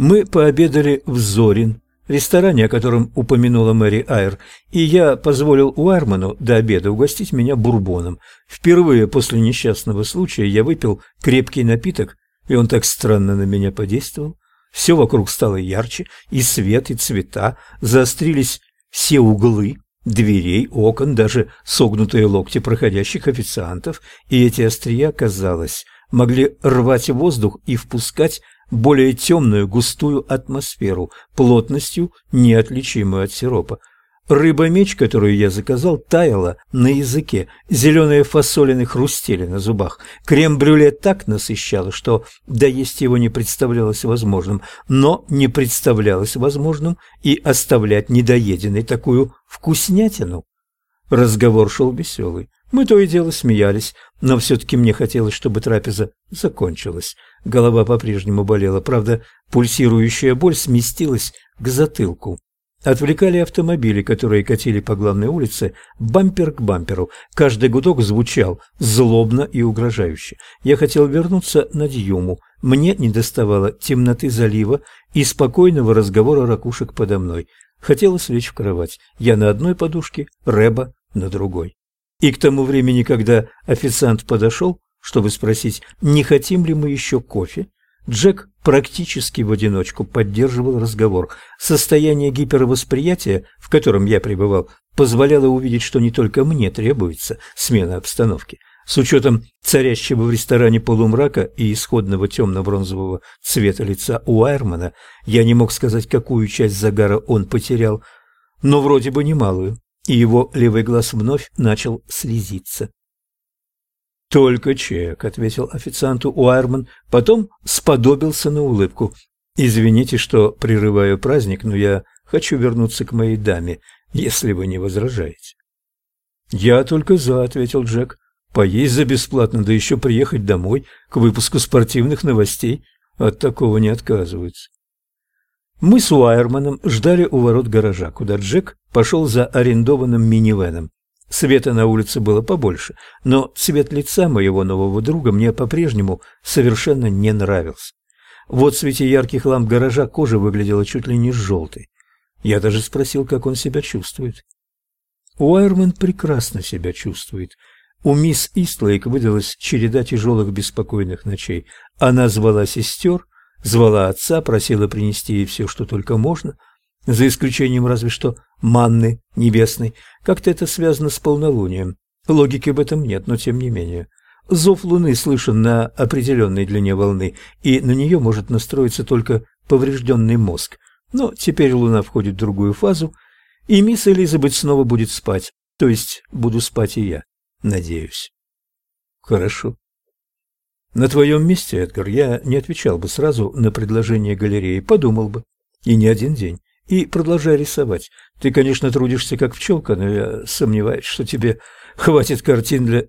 Мы пообедали в Зорин, ресторане, о котором упомянула Мэри Айр, и я позволил Уайрману до обеда угостить меня бурбоном. Впервые после несчастного случая я выпил крепкий напиток, и он так странно на меня подействовал. Все вокруг стало ярче, и свет, и цвета, заострились все углы, дверей, окон, даже согнутые локти проходящих официантов, и эти острия, казалось, могли рвать воздух и впускать более темную густую атмосферу, плотностью неотличимую от сиропа. Рыба-меч, которую я заказал, таяла на языке, зеленые фасолины хрустели на зубах. Крем-брюле так насыщало, что доесть его не представлялось возможным, но не представлялось возможным и оставлять недоеденной такую вкуснятину. Разговор шел веселый. Мы то и дело смеялись, но все-таки мне хотелось, чтобы трапеза закончилась. Голова по-прежнему болела, правда, пульсирующая боль сместилась к затылку. Отвлекали автомобили, которые катили по главной улице, бампер к бамперу. Каждый гудок звучал злобно и угрожающе. Я хотел вернуться на Дьюму. Мне недоставало темноты залива и спокойного разговора ракушек подо мной. Хотелось лечь в кровать. Я на одной подушке, Рэба на другой. И к тому времени, когда официант подошел, чтобы спросить, не хотим ли мы еще кофе, Джек практически в одиночку поддерживал разговор. Состояние гипервосприятия, в котором я пребывал, позволяло увидеть, что не только мне требуется смена обстановки. С учетом царящего в ресторане полумрака и исходного темно-бронзового цвета лица Уайрмана, я не мог сказать, какую часть загара он потерял, но вроде бы немалую, и его левый глаз вновь начал слезиться. «Только чек», — ответил официанту Уайрман, потом сподобился на улыбку. «Извините, что прерываю праздник, но я хочу вернуться к моей даме, если вы не возражаете». «Я только за», — ответил Джек. «Поесть за бесплатно, да еще приехать домой к выпуску спортивных новостей. От такого не отказываются». Мы с Уайерманом ждали у ворот гаража, куда Джек пошел за арендованным минивеном. Света на улице было побольше, но цвет лица моего нового друга мне по-прежнему совершенно не нравился. Вот в свете ярких ламп гаража кожа выглядела чуть ли не желтой. Я даже спросил, как он себя чувствует. Уайерман прекрасно себя чувствует. У мисс Истлейк выдалась череда тяжелых беспокойных ночей. Она звала сестер, звала отца, просила принести ей все, что только можно — за исключением разве что манны небесной. Как-то это связано с полнолунием. Логики в этом нет, но тем не менее. Зов Луны слышен на определенной длине волны, и на нее может настроиться только поврежденный мозг. Но теперь Луна входит в другую фазу, и мисс Элизабет снова будет спать. То есть буду спать и я, надеюсь. Хорошо. На твоем месте, Эдгар, я не отвечал бы сразу на предложение галереи, подумал бы. И не один день и продолжай рисовать. Ты, конечно, трудишься как пчелка, но я сомневаюсь, что тебе хватит картин для...»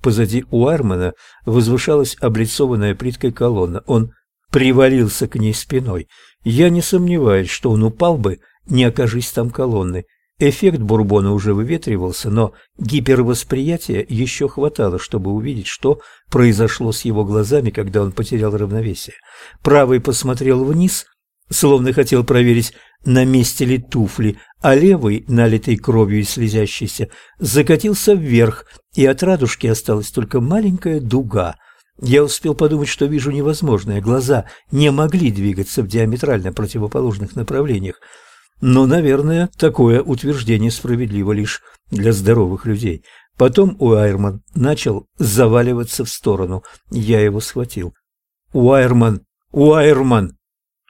Позади у Армана возвышалась облицованная плиткой колонна. Он привалился к ней спиной. Я не сомневаюсь, что он упал бы, не окажись там колонны. Эффект бурбона уже выветривался, но гипервосприятия еще хватало, чтобы увидеть, что произошло с его глазами, когда он потерял равновесие. Правый посмотрел вниз, словно хотел проверить, на месте ли туфли, а левый, налитый кровью и слезящийся, закатился вверх, и от радужки осталась только маленькая дуга. Я успел подумать, что вижу невозможное. Глаза не могли двигаться в диаметрально противоположных направлениях. Но, наверное, такое утверждение справедливо лишь для здоровых людей. Потом Уайерман начал заваливаться в сторону. Я его схватил. «Уайерман! Уайерман!»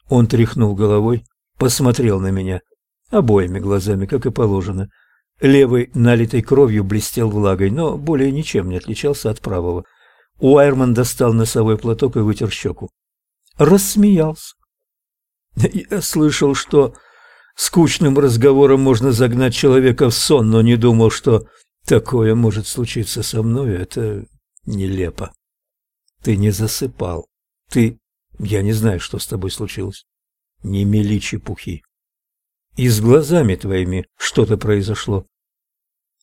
Он тряхнул головой, посмотрел на меня обоими глазами, как и положено. Левый, налитый кровью, блестел влагой, но более ничем не отличался от правого. Уайерман достал носовой платок и вытер щеку. Рассмеялся. Я слышал, что скучным разговором можно загнать человека в сон, но не думал, что такое может случиться со мной. Это нелепо. Ты не засыпал. Ты... Я не знаю, что с тобой случилось. Не мели чепухи. И с глазами твоими что-то произошло.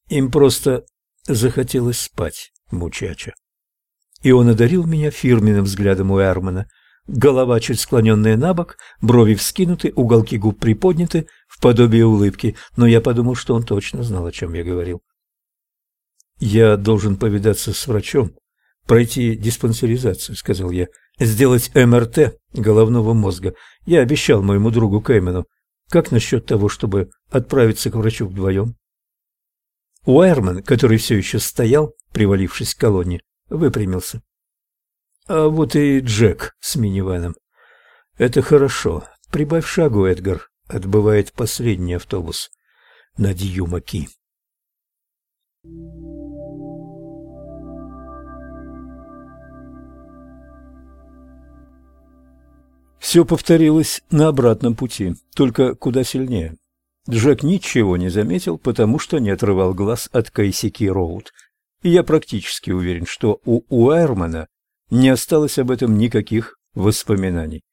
Им просто захотелось спать, мучача. И он одарил меня фирменным взглядом у Эрмана. Голова чуть склоненная на бок, брови вскинуты, уголки губ приподняты в подобие улыбки, но я подумал, что он точно знал, о чем я говорил. «Я должен повидаться с врачом, пройти диспансеризацию», — сказал я, — «сделать МРТ головного мозга. Я обещал моему другу Кэмену. Как насчет того, чтобы отправиться к врачу вдвоем?» Уайерман, который все еще стоял, привалившись к колонне, выпрямился. А вот и Джек с минивэном. Это хорошо. Прибавь шагу, Эдгар. Отбывает последний автобус на Дьюмаки. Все повторилось на обратном пути, только куда сильнее. Джек ничего не заметил, потому что не отрывал глаз от Кейсики Роуд. И я практически уверен, что у Уайермана не осталось об этом никаких воспоминаний.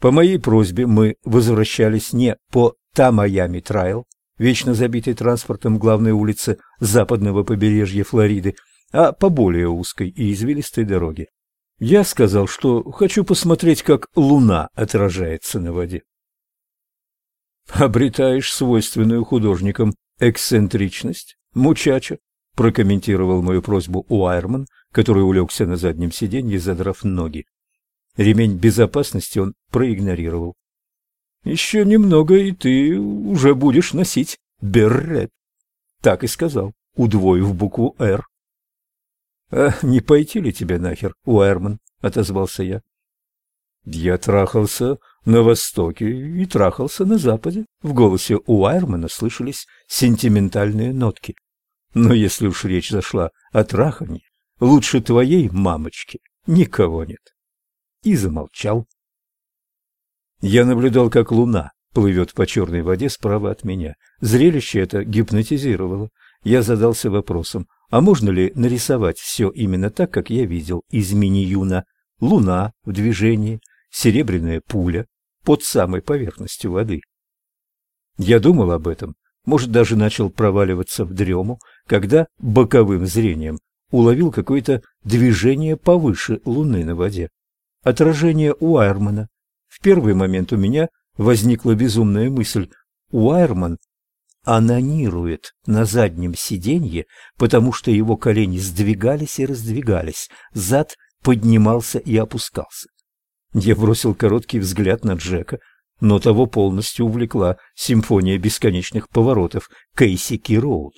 По моей просьбе мы возвращались не по Та-Майами Трайл, вечно забитой транспортом главной улице западного побережья Флориды, а по более узкой и извилистой дороге. Я сказал, что хочу посмотреть, как луна отражается на воде. Обретаешь свойственную художникам эксцентричность, мучача, прокомментировал мою просьбу Уайерман, который улегся на заднем сиденье, задрав ноги. Ремень безопасности он проигнорировал. «Еще немного, и ты уже будешь носить берет». Так и сказал, удвоив букву «Р». «А не пойти ли тебе нахер, Уайерман?» — отозвался я. «Я трахался на востоке и трахался на западе». В голосе Уайермана слышались сентиментальные нотки. Но если уж речь зашла о трахании, Лучше твоей мамочки никого нет. И замолчал. Я наблюдал, как луна плывет по черной воде справа от меня. Зрелище это гипнотизировало. Я задался вопросом, а можно ли нарисовать все именно так, как я видел из мини-юна? Луна в движении, серебряная пуля под самой поверхностью воды. Я думал об этом, может, даже начал проваливаться в дрему, когда боковым зрением уловил какое-то движение повыше Луны на воде. Отражение Уайермана. В первый момент у меня возникла безумная мысль. Уайерман анонирует на заднем сиденье, потому что его колени сдвигались и раздвигались, зад поднимался и опускался. Я бросил короткий взгляд на Джека, но того полностью увлекла симфония бесконечных поворотов Кейси Кироуд.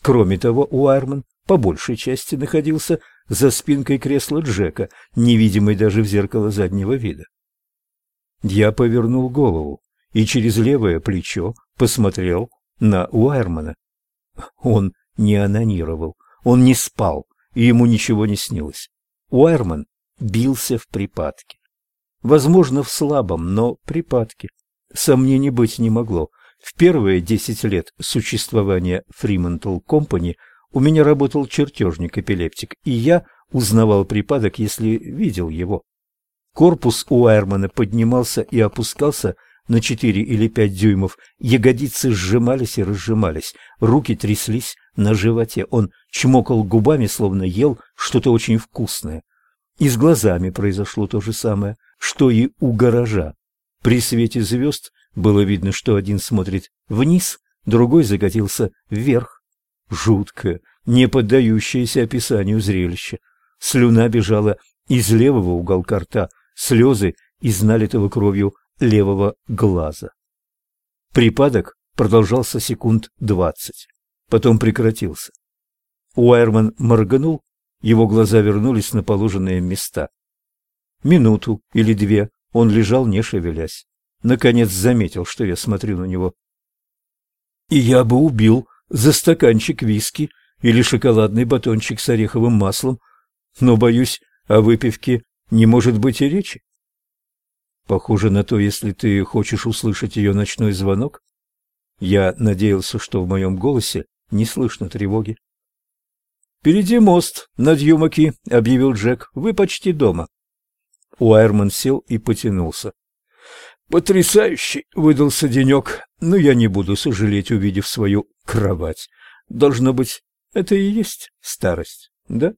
Кроме того, Уайерман по большей части находился за спинкой кресла Джека, невидимый даже в зеркало заднего вида. Я повернул голову и через левое плечо посмотрел на Уайермана. Он не анонировал, он не спал, и ему ничего не снилось. Уайерман бился в припадке. Возможно, в слабом, но припадке. Сомнений быть не могло. В первые десять лет существования Fremantle Company – у меня работал чертежник-эпилептик, и я узнавал припадок, если видел его. Корпус у Айрмана поднимался и опускался на четыре или пять дюймов, ягодицы сжимались и разжимались, руки тряслись на животе. Он чмокал губами, словно ел что-то очень вкусное. И с глазами произошло то же самое, что и у гаража. При свете звезд было видно, что один смотрит вниз, другой закатился вверх жуткое, не поддающееся описанию зрелище. Слюна бежала из левого уголка рта, слезы из налитого кровью левого глаза. Припадок продолжался секунд двадцать, потом прекратился. Уайерман морганул, его глаза вернулись на положенные места. Минуту или две он лежал, не шевелясь. Наконец заметил, что я смотрю на него. И я бы убил за стаканчик виски или шоколадный батончик с ореховым маслом, но, боюсь, о выпивке не может быть и речи. Похоже на то, если ты хочешь услышать ее ночной звонок. Я надеялся, что в моем голосе не слышно тревоги. «Впереди мост над Юмаки», — объявил Джек. «Вы почти дома». Уайерман сел и потянулся. Потрясающий выдался денек, но я не буду сожалеть, увидев свою кровать. Должно быть, это и есть старость, да?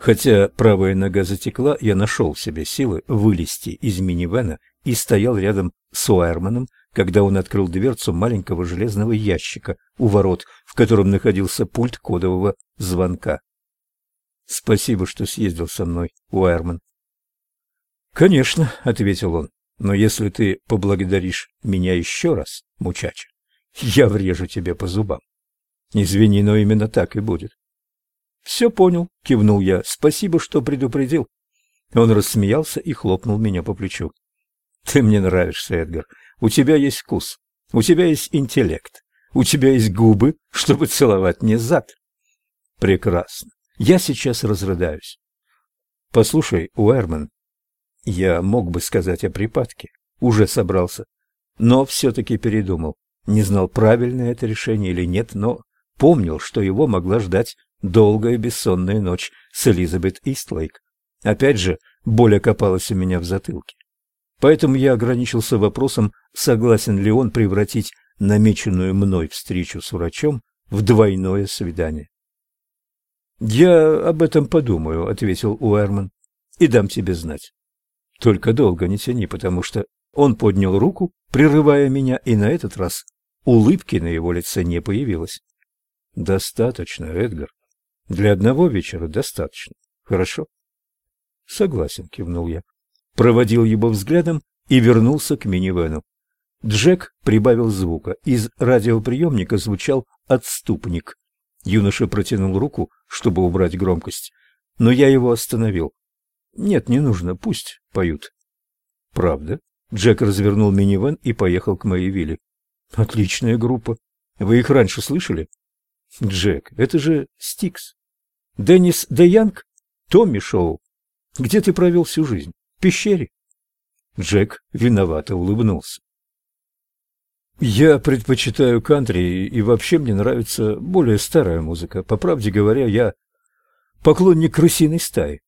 Хотя правая нога затекла, я нашел в себе силы вылезти из минивэна и стоял рядом с Уайерманом, когда он открыл дверцу маленького железного ящика у ворот, в котором находился пульт кодового звонка. «Спасибо, что съездил со мной, Уайерман». «Конечно», — ответил он, — «но если ты поблагодаришь меня еще раз, мучача, я врежу тебе по зубам». «Извини, но именно так и будет». «Все понял», — кивнул я, — «спасибо, что предупредил». Он рассмеялся и хлопнул меня по плечу. «Ты мне нравишься, Эдгар. У тебя есть вкус, у тебя есть интеллект, у тебя есть губы, чтобы целовать мне зад». «Прекрасно. Я сейчас разрыдаюсь». «Послушай, Уэрман, я мог бы сказать о припадке, уже собрался, но все-таки передумал. Не знал, правильное это решение или нет, но помнил, что его могла ждать долгая бессонная ночь с Элизабет Истлейк. Опять же, боль окопалась у меня в затылке. Поэтому я ограничился вопросом, согласен ли он превратить намеченную мной встречу с врачом в двойное свидание. «Я об этом подумаю», — ответил Уэрман, — «и дам тебе знать. Только долго не тяни, потому что он поднял руку, прерывая меня, и на этот раз улыбки на его лице не появилось. «Достаточно, Эдгар. Для одного вечера достаточно. Хорошо?» «Согласен», — кивнул я проводил его взглядом и вернулся к минивэну. Джек прибавил звука. Из радиоприемника звучал отступник. Юноша протянул руку, чтобы убрать громкость, но я его остановил. Нет, не нужно, пусть поют. Правда? Джек развернул минивэн и поехал к моей вилле. Отличная группа. Вы их раньше слышали? Джек, это же Стикс. Деннис Де Янг? Томми Шоу. Где ты провел всю жизнь? Пещере. Джек виновато улыбнулся. Я предпочитаю кантри, и вообще мне нравится более старая музыка. По правде говоря, я поклонник крысиной стаи.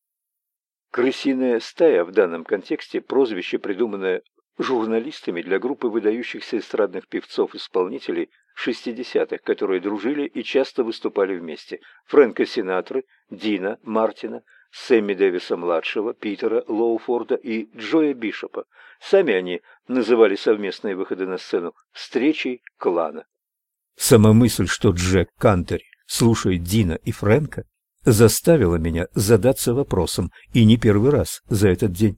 Крысиная стая в данном контексте прозвище, придуманное журналистами для группы выдающихся эстрадных певцов-исполнителей 60-х, которые дружили и часто выступали вместе. Фрэнка Синатры, Дина, Мартина, Сэмми Дэвиса-младшего, Питера Лоуфорда и Джоя Бишопа. Сами они называли совместные выходы на сцену «встречей клана». Сама мысль, что Джек Кантери слушает Дина и Фрэнка, заставила меня задаться вопросом, и не первый раз за этот день.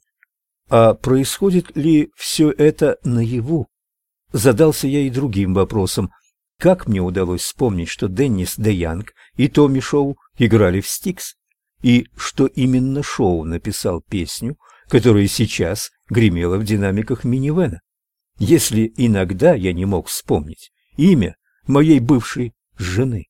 А происходит ли все это наяву? Задался я и другим вопросом. Как мне удалось вспомнить, что Деннис Де Янг и Томми Шоу играли в Стикс? И что именно Шоу написал песню, которая сейчас гремела в динамиках минивэна. Если иногда я не мог вспомнить имя моей бывшей жены.